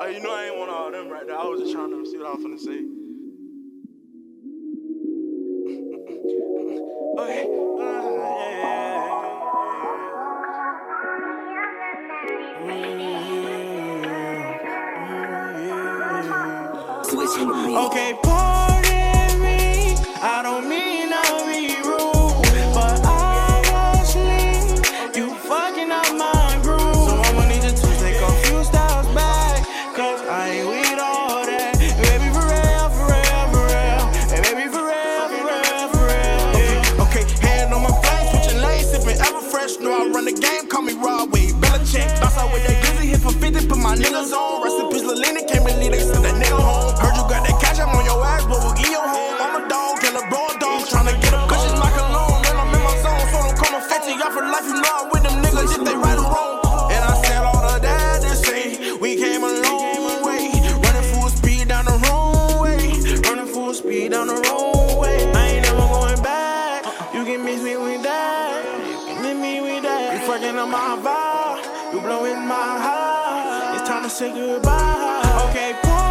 Oh, you know I ain't want all them right there. I was just trying to see what I was finna say. okay. Uh, yeah, Switching beats. Okay, pardon me. I don't mean to be rude, but obviously you fucking up my Know I run the game, call me Rod Wave. Belichick, bounce out with that glizzy, hit for 50, put my niggas on. Rest in peace, can't believe they sent that nigga home. Heard you got that cash, I'm on your ass, but we'll give your home. I'm a dog, kill a bro, dog, tryna get a cushions my cologne. Man, I'm in my zone, so don't and fetch it. Y'all for life, you know I'm with them niggas, if they right or wrong. And I said all of that to say, we came a long way. Running full speed down the wrong way. Running full speed down the wrong way. I ain't never going back. You can miss me that. You fucking up my vibe. You blowing my heart. It's time to say goodbye. Okay.